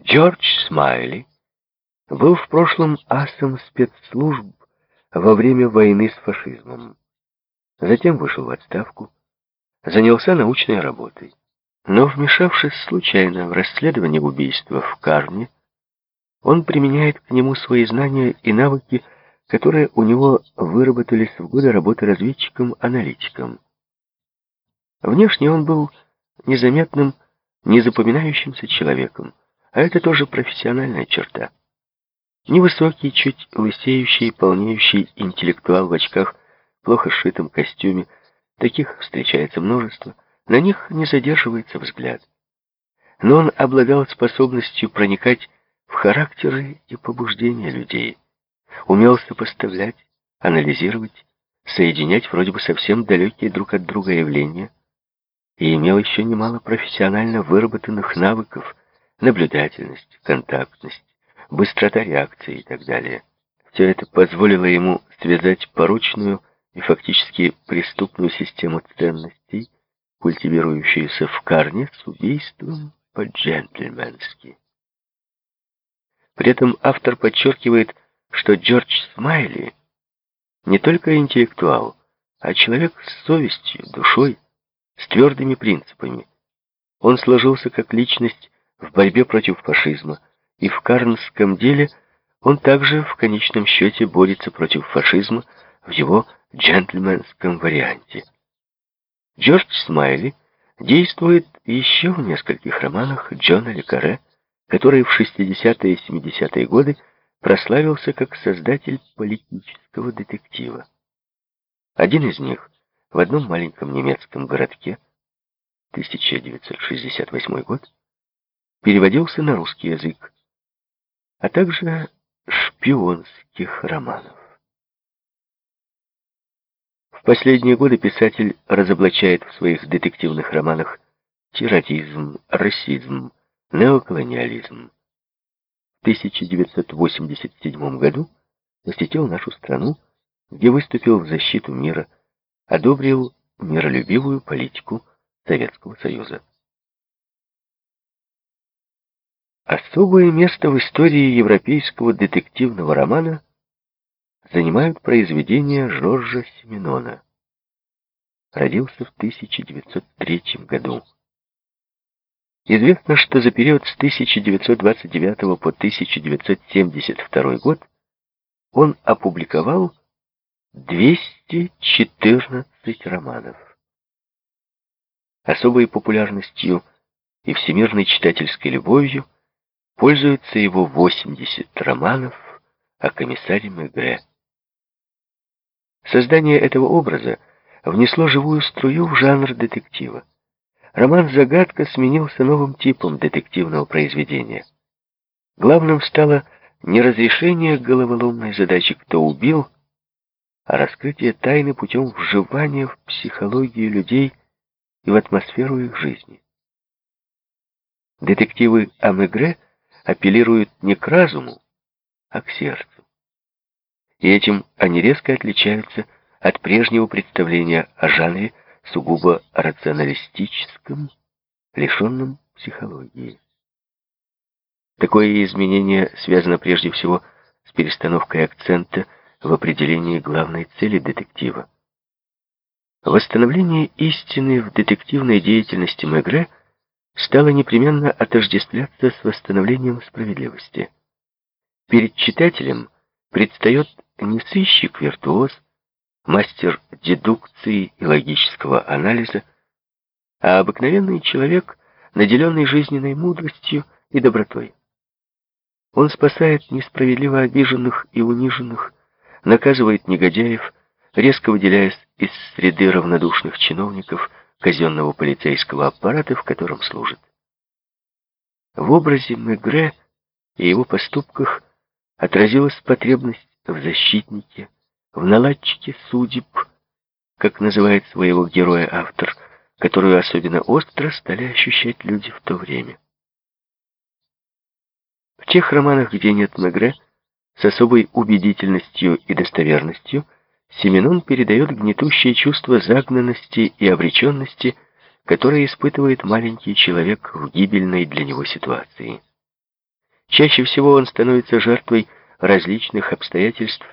Джордж Смайли был в прошлом асом спецслужб во время войны с фашизмом. Затем вышел в отставку, занялся научной работой. Но, вмешавшись случайно в расследование убийства в Карне, он применяет к нему свои знания и навыки, которые у него выработались в годы работы разведчиком-аналитиком. Внешне он был незаметным, незапоминающимся человеком, а это тоже профессиональная черта. Невысокий, чуть лысеющий, полнеющий интеллектуал в очках, плохо сшитом костюме, таких встречается множество, на них не задерживается взгляд. Но он обладал способностью проникать в характеры и побуждения людей, умел сопоставлять, анализировать, соединять вроде бы совсем далекие друг от друга явления и имел еще немало профессионально выработанных навыков, наблюдательность, контактность, быстрота реакции и так далее. Все это позволило ему связать порочную и фактически преступную систему ценностей, культивирующуюся в Карне, с убийством по-джентльменски. При этом автор подчеркивает, что Джордж Смайли не только интеллектуал, а человек с совестью, душой, с твердыми принципами. Он сложился как личность в борьбе против фашизма, и в Карнском деле он также в конечном счете борется против фашизма в его джентльменском варианте. Джордж Смайли действует еще в нескольких романах Джона Лекаре, который в 60-е и 70-е годы прославился как создатель политического детектива. Один из них в одном маленьком немецком городке 1968 год переводился на русский язык, а также шпионских романов. В последние годы писатель разоблачает в своих детективных романах терроризм, расизм, неоколониализм. В 1987 году посетил нашу страну, где выступил в защиту мира, одобрил миролюбивую политику Советского Союза. Особое место в истории европейского детективного романа занимают произведения Жоржа Семенона. Родился в 1903 году. Известно, что за период с 1929 по 1972 год он опубликовал 214 романов. Особой популярностью и всемирной читательской любовью пользуются его 80 романов о комиссаре Мегре. Создание этого образа внесло живую струю в жанр детектива. Роман «Загадка» сменился новым типом детективного произведения. Главным стало не разрешение головоломной задачи «Кто убил?», а раскрытие тайны путем вживания в психологию людей и в атмосферу их жизни. Детективы Амегре апеллируют не к разуму, а к сердцу и этим они резко отличаются от прежнего представления о жанре сугубо рационалистическом, лишенном психологии. Такое изменение связано прежде всего с перестановкой акцента в определении главной цели детектива. Восстановление истины в детективной деятельности Мегре стало непременно отождествляться с восстановлением справедливости. Перед читателем предстает не сыщик-виртуоз, мастер дедукции и логического анализа, а обыкновенный человек, наделенный жизненной мудростью и добротой. Он спасает несправедливо обиженных и униженных, наказывает негодяев, резко выделяясь из среды равнодушных чиновников казенного полицейского аппарата, в котором служит. В образе Мегре и его поступках отразилась потребность в защитнике, в наладчике судеб, как называет своего героя автор, которую особенно остро стали ощущать люди в то время. В тех романах, где нет Мегре, с особой убедительностью и достоверностью Семенон передает гнетущее чувство загнанности и обреченности, которое испытывает маленький человек в гибельной для него ситуации. Чаще всего он становится жертвой различных обстоятельств,